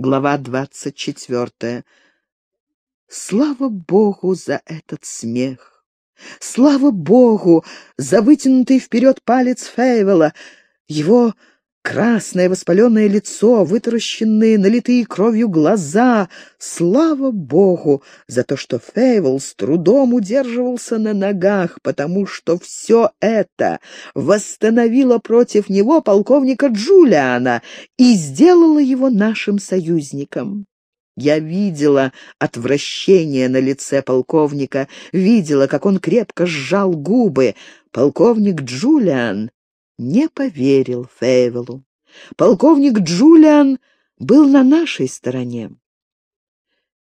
Глава двадцать четвертая. Слава Богу за этот смех! Слава Богу за вытянутый вперед палец Фейвела, его Красное воспаленное лицо, вытаращенные, налитые кровью глаза. Слава Богу за то, что Фейвел с трудом удерживался на ногах, потому что все это восстановило против него полковника Джулиана и сделало его нашим союзником. Я видела отвращение на лице полковника, видела, как он крепко сжал губы. Полковник Джулиан не поверил Фейвелу. Полковник Джулиан был на нашей стороне.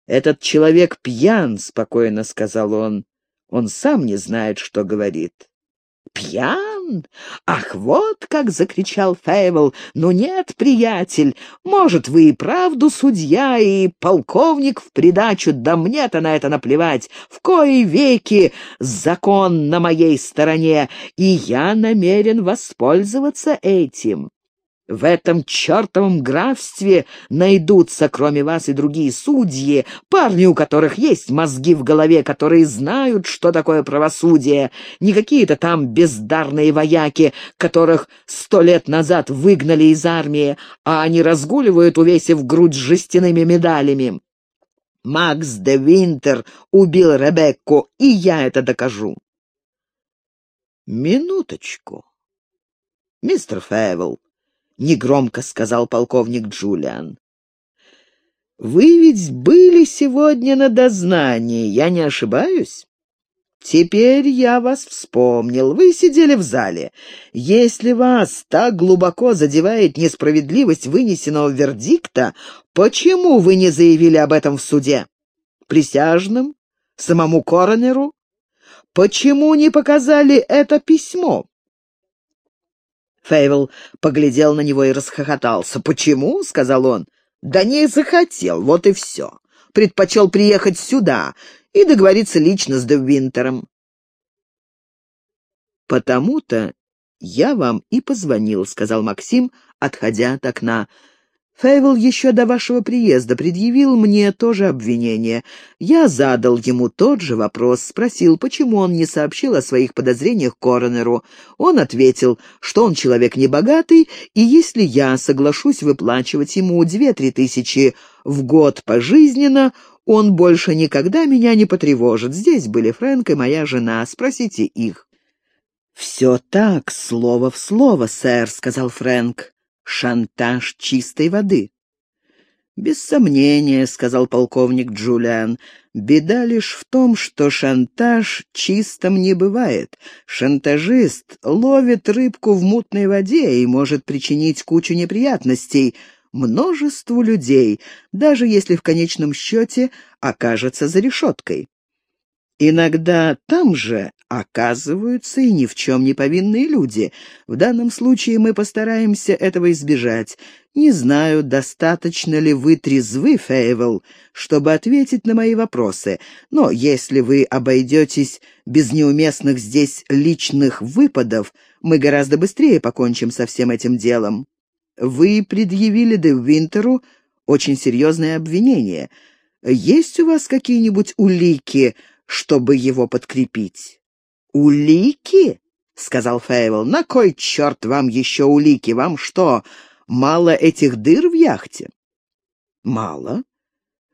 «Этот человек пьян», — спокойно сказал он. «Он сам не знает, что говорит». «Пьян? Ах, вот как!» — закричал Фейвел. «Ну нет, приятель, может, вы и правду судья, и полковник в придачу, да мне-то на это наплевать. В кои веки закон на моей стороне, и я намерен воспользоваться этим. В этом чертовом графстве найдутся, кроме вас, и другие судьи, парни, у которых есть мозги в голове, которые знают, что такое правосудие, не какие-то там бездарные вояки, которых сто лет назад выгнали из армии, а они разгуливают, увесив грудь с жестяными медалями. Макс де Винтер убил Ребекку, и я это докажу. Минуточку. Мистер Фэвелл, — негромко сказал полковник Джулиан. «Вы ведь были сегодня на дознании, я не ошибаюсь?» «Теперь я вас вспомнил. Вы сидели в зале. Если вас так глубоко задевает несправедливость вынесенного вердикта, почему вы не заявили об этом в суде? Присяжным? Самому коронеру? Почему не показали это письмо?» Фейвел поглядел на него и расхохотался. «Почему?» — сказал он. «Да не захотел, вот и все. Предпочел приехать сюда и договориться лично с Деввинтером». «Потому-то я вам и позвонил», — сказал Максим, отходя от окна. Фейвел еще до вашего приезда предъявил мне тоже обвинение. Я задал ему тот же вопрос, спросил, почему он не сообщил о своих подозрениях коронеру. Он ответил, что он человек небогатый, и если я соглашусь выплачивать ему две-три тысячи в год пожизненно, он больше никогда меня не потревожит. Здесь были Фрэнк и моя жена, спросите их. «Все так, слово в слово, сэр», — сказал Фрэнк шантаж чистой воды. «Без сомнения», — сказал полковник Джулиан, — «беда лишь в том, что шантаж чистым не бывает. Шантажист ловит рыбку в мутной воде и может причинить кучу неприятностей множеству людей, даже если в конечном счете окажется за решеткой. Иногда там же оказываются и ни в чем не повинные люди. В данном случае мы постараемся этого избежать. Не знаю, достаточно ли вы трезвы, Фейвел, чтобы ответить на мои вопросы, но если вы обойдетесь без неуместных здесь личных выпадов, мы гораздо быстрее покончим со всем этим делом. Вы предъявили Де Винтеру очень серьезное обвинение. Есть у вас какие-нибудь улики, чтобы его подкрепить. «Улики?» — сказал Фейвел. «На кой черт вам еще улики? Вам что, мало этих дыр в яхте?» «Мало.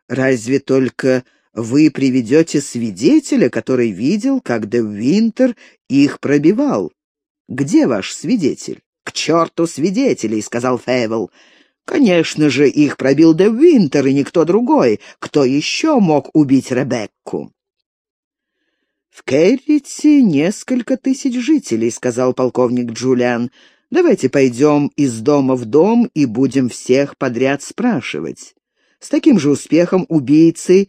Разве только вы приведете свидетеля, который видел, как Де Винтер их пробивал. Где ваш свидетель?» «К черту свидетелей!» — сказал Фейвел. «Конечно же, их пробил Де Винтер и никто другой. Кто еще мог убить Ребекку?» «В Керрите несколько тысяч жителей», — сказал полковник Джулиан. «Давайте пойдем из дома в дом и будем всех подряд спрашивать. С таким же успехом убийцей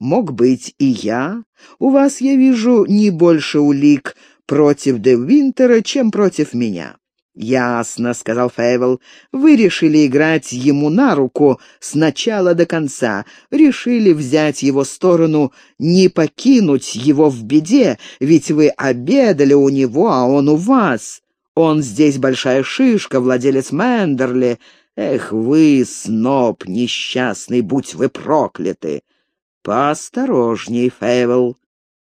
мог быть и я. У вас, я вижу, не больше улик против Де Винтера, чем против меня». «Ясно», — сказал Фейвел. «Вы решили играть ему на руку с начала до конца, решили взять его сторону, не покинуть его в беде, ведь вы обедали у него, а он у вас. Он здесь большая шишка, владелец Мендерли. Эх вы, сноб несчастный, будь вы прокляты! Поосторожней, Фейвел,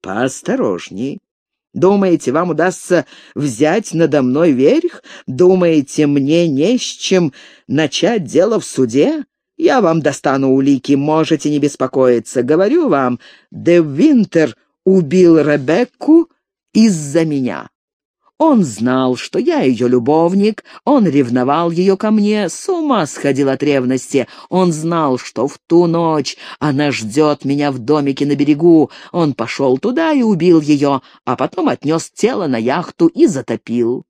поосторожней. Думаете, вам удастся взять надо мной верх? Думаете, мне не с чем начать дело в суде? Я вам достану улики, можете не беспокоиться. Говорю вам, Де Винтер убил Ребекку из-за меня. Он знал, что я ее любовник, он ревновал ее ко мне, с ума сходил от ревности. Он знал, что в ту ночь она ждет меня в домике на берегу. Он пошел туда и убил ее, а потом отнес тело на яхту и затопил.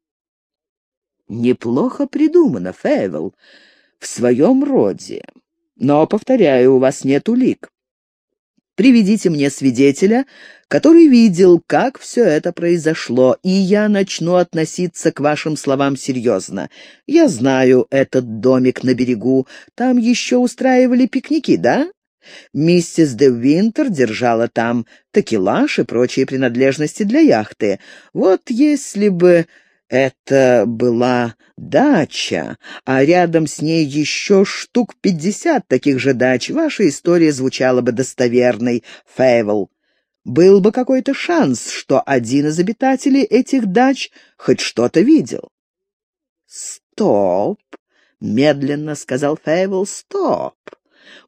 Неплохо придумано, Фейвел, в своем роде. Но, повторяю, у вас нет улик. Приведите мне свидетеля, который видел, как все это произошло, и я начну относиться к вашим словам серьезно. Я знаю этот домик на берегу, там еще устраивали пикники, да? Миссис де Винтер держала там такелаж и прочие принадлежности для яхты. Вот если бы это была дача, а рядом с ней еще штук пятьдесят таких же дач. Ваша история звучала бы достоверной, Фейвел. Был бы какой-то шанс, что один из обитателей этих дач хоть что-то видел. «Стоп!» — медленно сказал Фейвел. «Стоп!»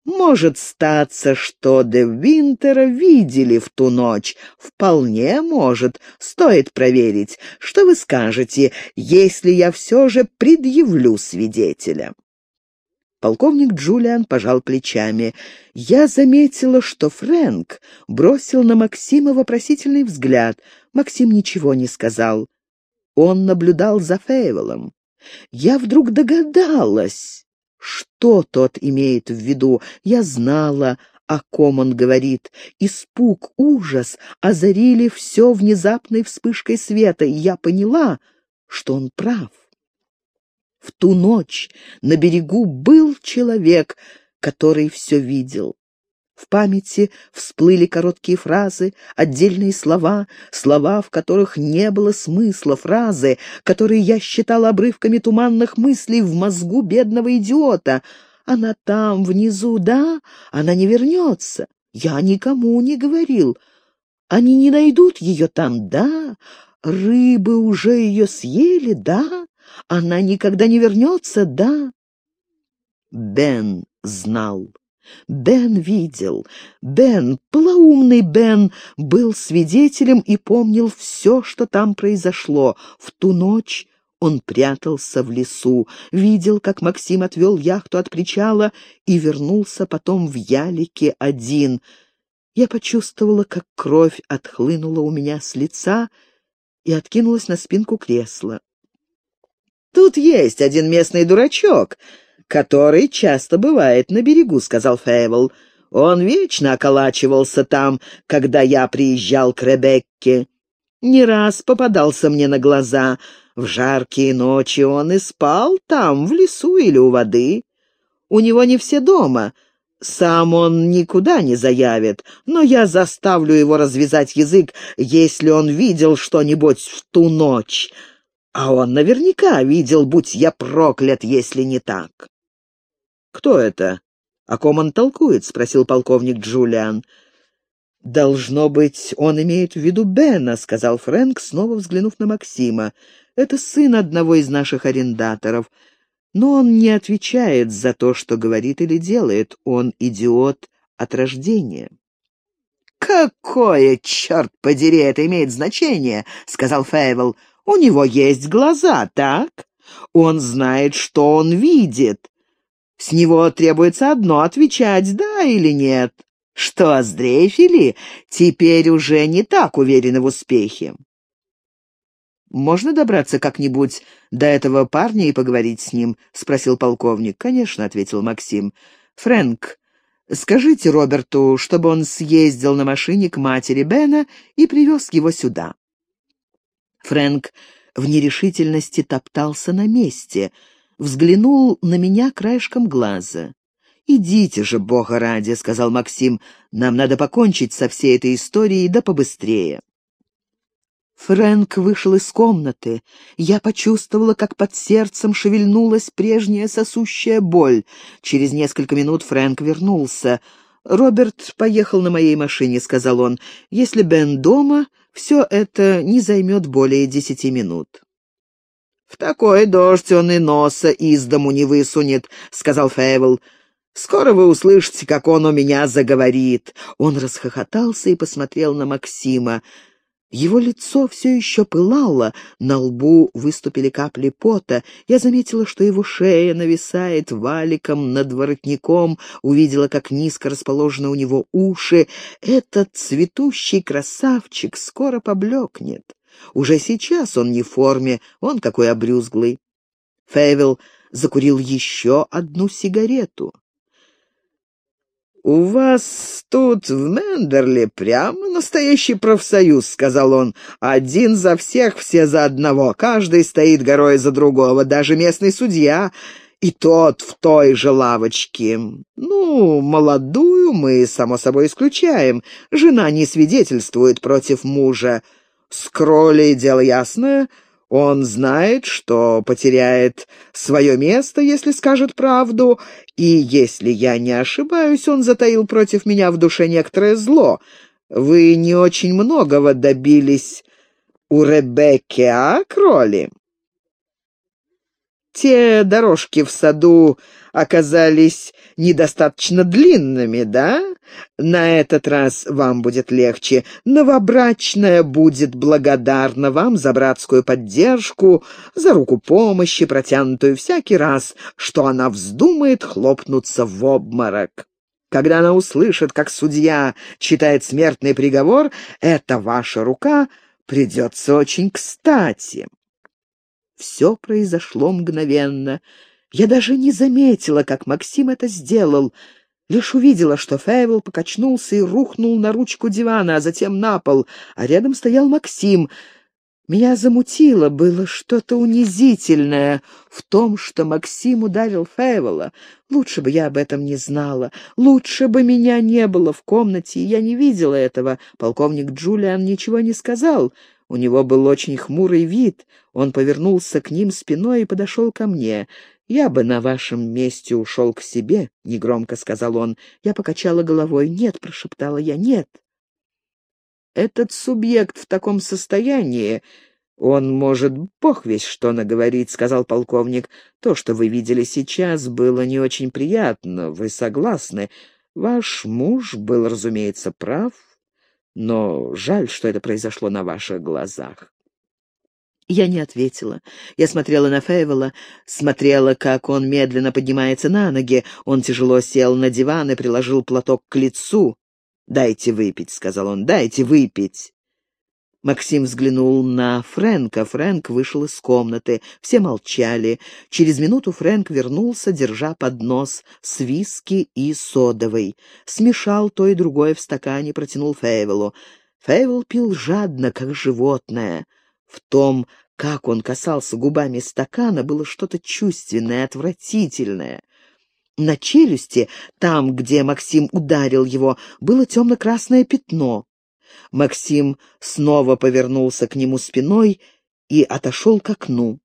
Может статься, что де Винтера видели в ту ночь. Вполне может. Стоит проверить. Что вы скажете, если я все же предъявлю свидетеля?» Полковник Джулиан пожал плечами. Я заметила, что Фрэнк бросил на Максима вопросительный взгляд. Максим ничего не сказал. Он наблюдал за Фейвелом. Я вдруг догадалась. Что тот имеет в виду? Я знала, о ком он говорит. Испуг, ужас озарили все внезапной вспышкой света, и я поняла, что он прав. В ту ночь на берегу был человек, который все видел. В памяти всплыли короткие фразы, отдельные слова, слова, в которых не было смысла, фразы, которые я считала обрывками туманных мыслей в мозгу бедного идиота. Она там, внизу, да? Она не вернется. Я никому не говорил. Они не найдут ее там, да? Рыбы уже ее съели, да? Она никогда не вернется, да? Бен знал. Бен видел. Бен, полоумный Бен, был свидетелем и помнил все, что там произошло. В ту ночь он прятался в лесу, видел, как Максим отвел яхту от причала и вернулся потом в ялике один. Я почувствовала, как кровь отхлынула у меня с лица и откинулась на спинку кресла. «Тут есть один местный дурачок», который часто бывает на берегу», — сказал Фейвел. «Он вечно околачивался там, когда я приезжал к Ребекке. Не раз попадался мне на глаза. В жаркие ночи он и спал там, в лесу или у воды. У него не все дома». Сам он никуда не заявит, но я заставлю его развязать язык, если он видел что-нибудь в ту ночь. А он наверняка видел, будь я проклят, если не так. «Кто это? О ком он толкует?» — спросил полковник Джулиан. «Должно быть, он имеет в виду Бена», — сказал Фрэнк, снова взглянув на Максима. «Это сын одного из наших арендаторов. Но он не отвечает за то, что говорит или делает. Он идиот от рождения». «Какое, черт подери, это имеет значение?» — сказал Фейвел. «У него есть глаза, так? Он знает, что он видит. С него требуется одно — отвечать, да или нет. Что, сдрейфили? Теперь уже не так уверены в успехе. «Можно добраться как-нибудь до этого парня и поговорить с ним?» — спросил полковник. «Конечно», — ответил Максим. «Фрэнк, скажите Роберту, чтобы он съездил на машине к матери Бена и привез его сюда». Фрэнк в нерешительности топтался на месте — взглянул на меня краешком глаза. «Идите же, бога ради», — сказал Максим, — «нам надо покончить со всей этой историей, да побыстрее». Фрэнк вышел из комнаты. Я почувствовала, как под сердцем шевельнулась прежняя сосущая боль. Через несколько минут Фрэнк вернулся. «Роберт поехал на моей машине», — сказал он. «Если Бен дома, все это не займет более десяти минут». «В такой дождь он и носа из дому не высунет», — сказал Фейвел. «Скоро вы услышите, как он у меня заговорит». Он расхохотался и посмотрел на Максима. Его лицо все еще пылало, на лбу выступили капли пота. Я заметила, что его шея нависает валиком над воротником, увидела, как низко расположены у него уши. Этот цветущий красавчик скоро поблекнет. Уже сейчас он не в форме, он какой обрюзглый. Фейвел закурил еще одну сигарету. «У вас тут в Мендерле прямо настоящий профсоюз», — сказал он. «Один за всех, все за одного. Каждый стоит горой за другого, даже местный судья, и тот в той же лавочке. Ну, молодую мы, само собой, исключаем. Жена не свидетельствует против мужа. С Кролей дело ясное». Он знает, что потеряет свое место, если скажет правду, и, если я не ошибаюсь, он затаил против меня в душе некоторое зло. Вы не очень многого добились у Ребекки, а, Кроли? Те дорожки в саду оказались недостаточно длинными, да? На этот раз вам будет легче. Новобрачная будет благодарна вам за братскую поддержку, за руку помощи, протянутую всякий раз, что она вздумает хлопнуться в обморок. Когда она услышит, как судья читает смертный приговор, эта ваша рука придется очень кстати. Все произошло мгновенно. Я даже не заметила, как Максим это сделал. Лишь увидела, что Фейвел покачнулся и рухнул на ручку дивана, а затем на пол, а рядом стоял Максим. Меня замутило, было что-то унизительное в том, что Максим ударил Фейвела. Лучше бы я об этом не знала. Лучше бы меня не было в комнате, и я не видела этого. Полковник Джулиан ничего не сказал. У него был очень хмурый вид. Он повернулся к ним спиной и подошел ко мне. «Я бы на вашем месте ушел к себе», — негромко сказал он. Я покачала головой. «Нет», — прошептала я, — «нет». «Этот субъект в таком состоянии...» «Он может, бог весь что наговорить», — сказал полковник. «То, что вы видели сейчас, было не очень приятно, вы согласны. Ваш муж был, разумеется, прав, но жаль, что это произошло на ваших глазах. Я не ответила. Я смотрела на Фейвела, смотрела, как он медленно поднимается на ноги. Он тяжело сел на диван и приложил платок к лицу. «Дайте выпить», — сказал он, — «дайте выпить». Максим взглянул на Фрэнка. Фрэнк вышел из комнаты. Все молчали. Через минуту Фрэнк вернулся, держа поднос с виски и содовой. Смешал то и другое в стакане, протянул Фейвелу. Фейвел пил жадно, как животное. В том, как он касался губами стакана, было что-то чувственное, отвратительное. На челюсти, там, где Максим ударил его, было темно-красное пятно. Максим снова повернулся к нему спиной и отошел к окну.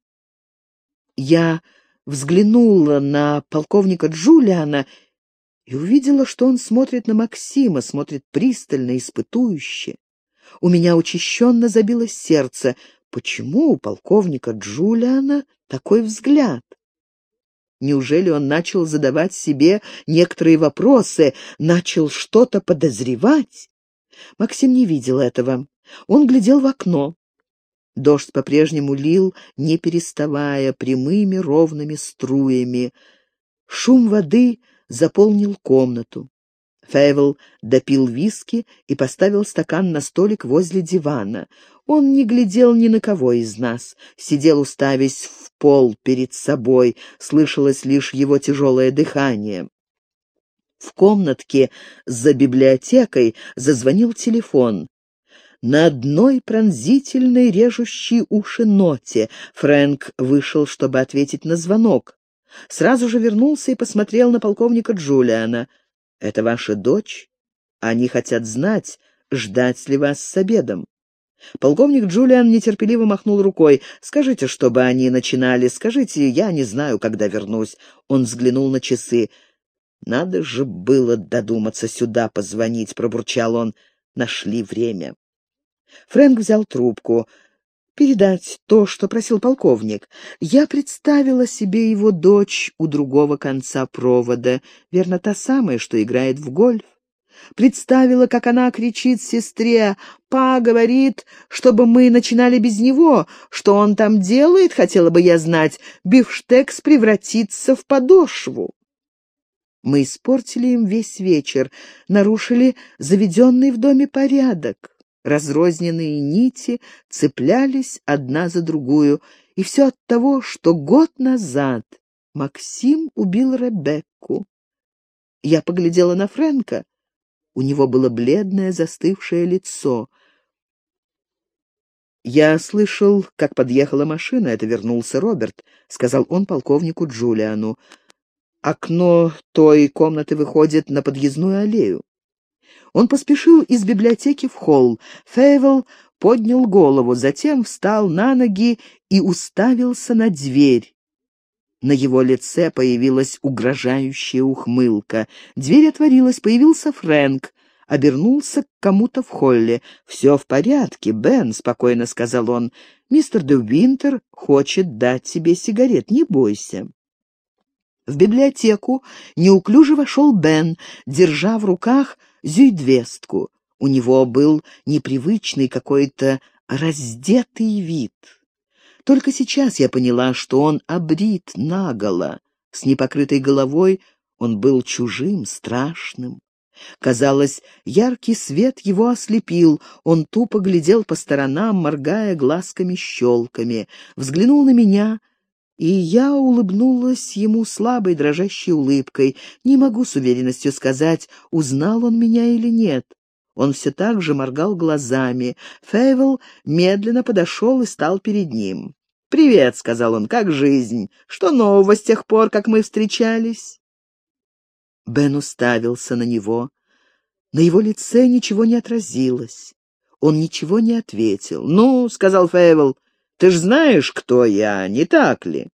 Я взглянула на полковника Джулиана и увидела, что он смотрит на Максима, смотрит пристально, испытующе. У меня учащенно забилось сердце. Почему у полковника Джулиана такой взгляд? Неужели он начал задавать себе некоторые вопросы, начал что-то подозревать? Максим не видел этого. Он глядел в окно. Дождь по-прежнему лил, не переставая, прямыми ровными струями. Шум воды заполнил комнату. Фейвел допил виски и поставил стакан на столик возле дивана. Он не глядел ни на кого из нас, сидел, уставясь в пол перед собой, слышалось лишь его тяжелое дыхание. В комнатке за библиотекой зазвонил телефон. На одной пронзительной, режущей уши ноте Фрэнк вышел, чтобы ответить на звонок. Сразу же вернулся и посмотрел на полковника Джулиана. «Это ваша дочь? Они хотят знать, ждать ли вас с обедом». Полковник Джулиан нетерпеливо махнул рукой. «Скажите, чтобы они начинали. Скажите, я не знаю, когда вернусь». Он взглянул на часы. «Надо же было додуматься сюда позвонить», — пробурчал он. «Нашли время». Фрэнк взял трубку. «Передать то, что просил полковник. Я представила себе его дочь у другого конца провода. Верно, та самая, что играет в гольф. Представила, как она кричит сестре, «Па говорит, чтобы мы начинали без него. Что он там делает, хотела бы я знать. Бифштекс превратится в подошву». Мы испортили им весь вечер, нарушили заведенный в доме порядок. Разрозненные нити цеплялись одна за другую, и все от того, что год назад Максим убил Ребекку. Я поглядела на Фрэнка. У него было бледное застывшее лицо. «Я слышал, как подъехала машина. Это вернулся Роберт», — сказал он полковнику Джулиану. «Окно той комнаты выходит на подъездную аллею». Он поспешил из библиотеки в холл. Фейвел поднял голову, затем встал на ноги и уставился на дверь. На его лице появилась угрожающая ухмылка. Дверь отворилась, появился Фрэнк. Обернулся к кому-то в холле. «Все в порядке, Бен», — спокойно сказал он. «Мистер де хочет дать тебе сигарет, не бойся». В библиотеку неуклюже вошел Бен, держа в руках зюйдвестку. У него был непривычный какой-то раздетый вид. Только сейчас я поняла, что он обрит наголо. С непокрытой головой он был чужим, страшным. Казалось, яркий свет его ослепил, он тупо глядел по сторонам, моргая глазками-щелками, взглянул на меня, и я улыбнулась ему слабой дрожащей улыбкой. Не могу с уверенностью сказать, узнал он меня или нет. Он все так же моргал глазами. Фейвел медленно подошел и стал перед ним. «Привет», — сказал он, — «как жизнь? Что нового с тех пор, как мы встречались?» Бен уставился на него. На его лице ничего не отразилось. Он ничего не ответил. «Ну», — сказал Фейвел, — «ты ж знаешь, кто я, не так ли?»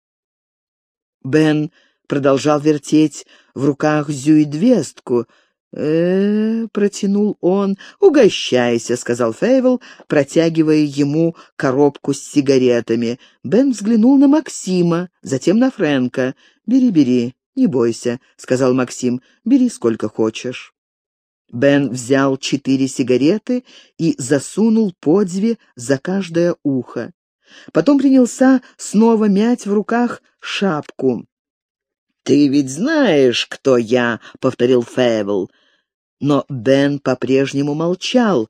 Бен продолжал вертеть в руках зюидвестку — э, протянул он. «Угощайся», — сказал Фейвел, протягивая ему коробку с сигаретами. Бен взглянул на Максима, затем на Фрэнка. «Бери, бери, не бойся», — сказал Максим. «Бери сколько хочешь». Бен взял четыре сигареты и засунул по две за каждое ухо. Потом принялся снова мять в руках шапку. «Ты ведь знаешь, кто я», — повторил Фэвел. Но Бен по-прежнему молчал.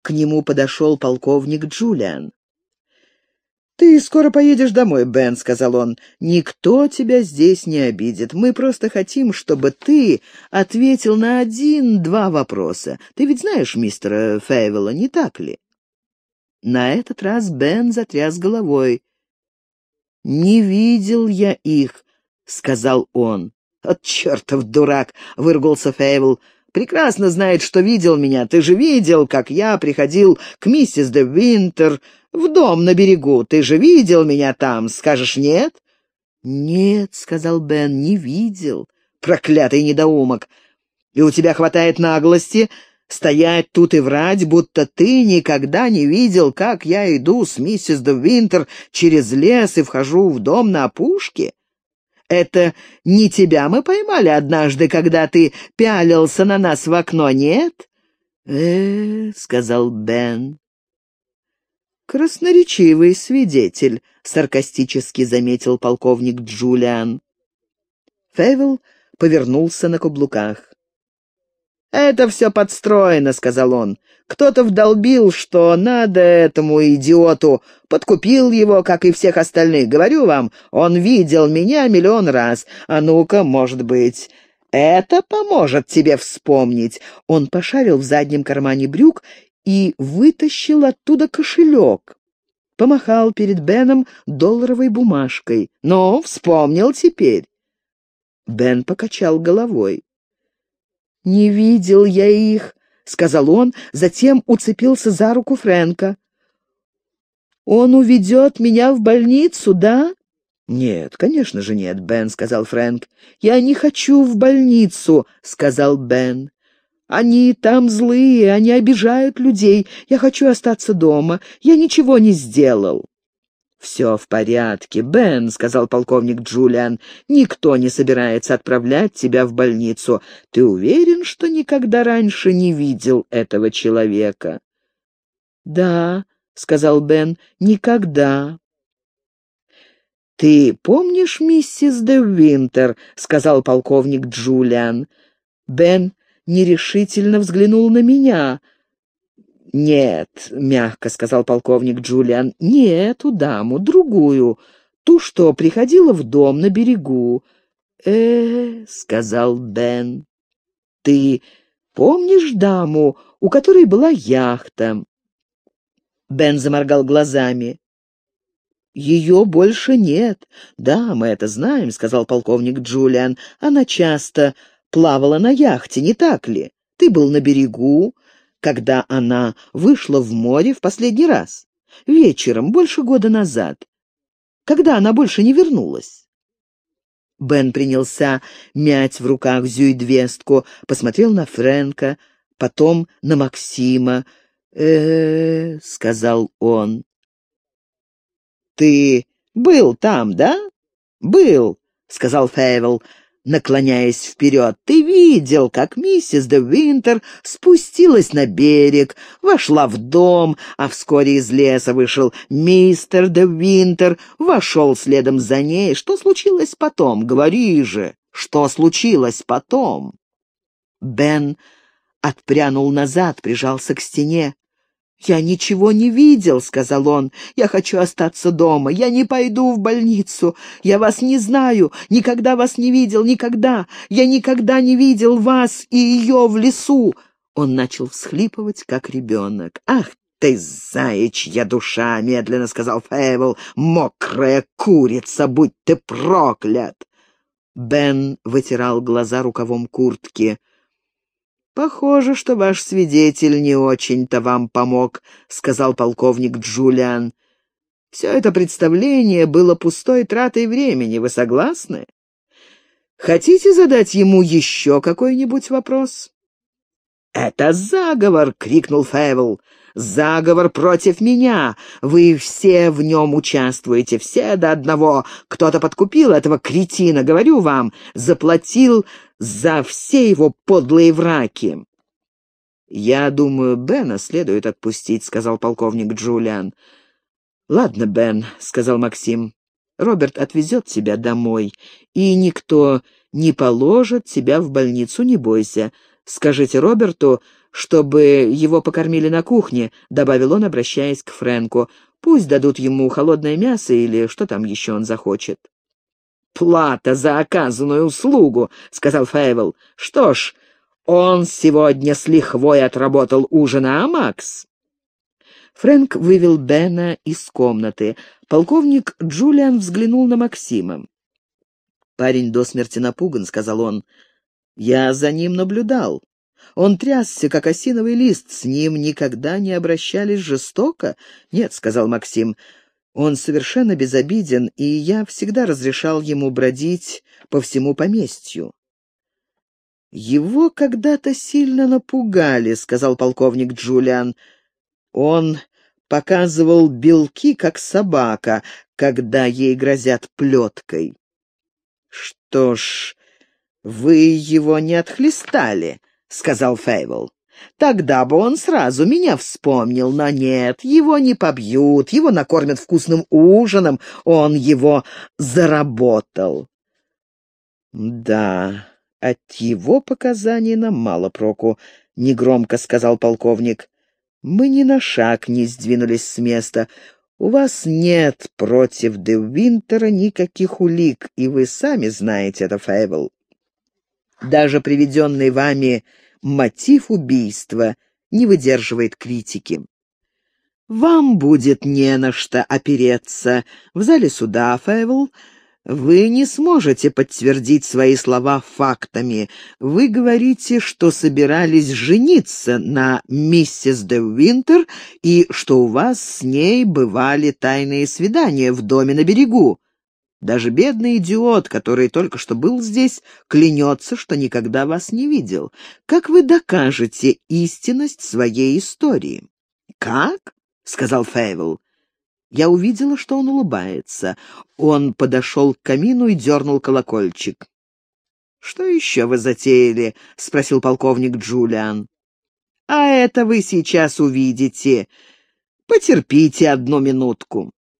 К нему подошел полковник Джулиан. «Ты скоро поедешь домой, Бен», — сказал он. «Никто тебя здесь не обидит. Мы просто хотим, чтобы ты ответил на один-два вопроса. Ты ведь знаешь мистера Фейвела, не так ли?» На этот раз Бен затряс головой. «Не видел я их», — сказал он. «От чертов дурак!» — выругался Фейвел прекрасно знает, что видел меня. Ты же видел, как я приходил к миссис де Винтер в дом на берегу. Ты же видел меня там. Скажешь нет?» «Нет», — сказал Бен, — «не видел». «Проклятый недоумок! И у тебя хватает наглости стоять тут и врать, будто ты никогда не видел, как я иду с миссис де Винтер через лес и вхожу в дом на опушке?» Это не тебя мы поймали однажды, когда ты пялился на нас в окно, нет? э сказал Бен. «Красноречивый свидетель», — саркастически заметил полковник Джулиан. Фейвел повернулся на каблуках. «Это все подстроено», — сказал он. «Кто-то вдолбил, что надо этому идиоту, подкупил его, как и всех остальных. Говорю вам, он видел меня миллион раз. А ну-ка, может быть, это поможет тебе вспомнить». Он пошарил в заднем кармане брюк и вытащил оттуда кошелек. Помахал перед Беном долларовой бумажкой. «Ну, вспомнил теперь». Бен покачал головой. «Не видел я их», — сказал он, затем уцепился за руку Фрэнка. Он уведет меня в больницу, да?» «Нет, конечно же нет, Бен», — сказал Фрэнк. «Я не хочу в больницу», — сказал Бен. «Они там злые, они обижают людей. Я хочу остаться дома. Я ничего не сделал». «Все в порядке, Бен», — сказал полковник Джулиан. «Никто не собирается отправлять тебя в больницу. Ты уверен, что никогда раньше не видел этого человека?» «Да», — сказал Бен, — «никогда». «Ты помнишь миссис де Винтер?» — сказал полковник Джулиан. Бен нерешительно взглянул на меня — «Нет», — мягко сказал полковник Джулиан, — «не эту даму, другую, ту, что приходила в дом на берегу». «Э, — сказал Бен, — ты помнишь даму, у которой была яхта?» Бен заморгал глазами. «Ее больше нет. Да, мы это знаем», — сказал полковник Джулиан. «Она часто плавала на яхте, не так ли? Ты был на берегу, когда она вышла в море в последний раз. Вечером, больше года назад. Когда она больше не вернулась. Бен принялся мять в руках зюйдвестку, посмотрел на Фрэнка, потом на Максима. э, -э сказал он. «Ты был там, да?» «Был», — сказал Фейвел наклоняясь вперед. «Ты видел, как миссис де Винтер спустилась на берег, вошла в дом, а вскоре из леса вышел мистер де Винтер, вошел следом за ней. Что случилось потом? Говори же, что случилось потом?» Бен отпрянул назад, прижался к стене. «Я ничего не видел», — сказал он. «Я хочу остаться дома. Я не пойду в больницу. Я вас не знаю. Никогда вас не видел. Никогда. Я никогда не видел вас и ее в лесу». Он начал всхлипывать, как ребенок. «Ах ты, заячья душа!» — медленно сказал Фейвел. «Мокрая курица, будь ты проклят!» Бен вытирал глаза рукавом куртки. «Похоже, что ваш свидетель не очень-то вам помог», — сказал полковник Джулиан. «Все это представление было пустой тратой времени, вы согласны? Хотите задать ему еще какой-нибудь вопрос?» «Это заговор!» — крикнул Фэвел. «Заговор против меня! Вы все в нем участвуете, все до одного. Кто-то подкупил этого кретина, говорю вам, заплатил за все его подлые враки!» «Я думаю, Бена следует отпустить», — сказал полковник Джулиан. «Ладно, Бен», — сказал Максим. «Роберт отвезет тебя домой, и никто не положит тебя в больницу, не бойся. Скажите Роберту, чтобы его покормили на кухне», — добавил он, обращаясь к Фрэнку. «Пусть дадут ему холодное мясо или что там еще он захочет». «Плата за оказанную услугу», — сказал Фейвел. «Что ж, он сегодня с лихвой отработал ужина, а Макс?» Фрэнк вывел Бена из комнаты. Полковник Джулиан взглянул на Максима. «Парень до смерти напуган», — сказал он. «Я за ним наблюдал. Он трясся, как осиновый лист. С ним никогда не обращались жестоко?» «Нет», — сказал Максим. Он совершенно безобиден, и я всегда разрешал ему бродить по всему поместью. «Его когда-то сильно напугали», — сказал полковник Джулиан. «Он показывал белки, как собака, когда ей грозят плеткой». «Что ж, вы его не отхлестали», — сказал Фейвел. Тогда бы он сразу меня вспомнил, но нет, его не побьют, его накормят вкусным ужином, он его заработал. Да, от его показаний нам мало проку, — негромко сказал полковник. Мы ни на шаг не сдвинулись с места. У вас нет против Де Винтера никаких улик, и вы сами знаете это, Фейвел. Даже приведенный вами мотив убийства не выдерживает критики. Вам будет не на что опереться. В зале суда, Фэвел, Вы не сможете подтвердить свои слова фактами. Вы говорите, что собирались жениться на миссис де Винтер и что у вас с ней бывали тайные свидания в доме на берегу. Даже бедный идиот, который только что был здесь, клянется, что никогда вас не видел. Как вы докажете истинность своей истории? «Как?» — сказал Фейвел. Я увидела, что он улыбается. Он подошел к камину и дернул колокольчик. «Что еще вы затеяли?» — спросил полковник Джулиан. «А это вы сейчас увидите. Потерпите одну минутку».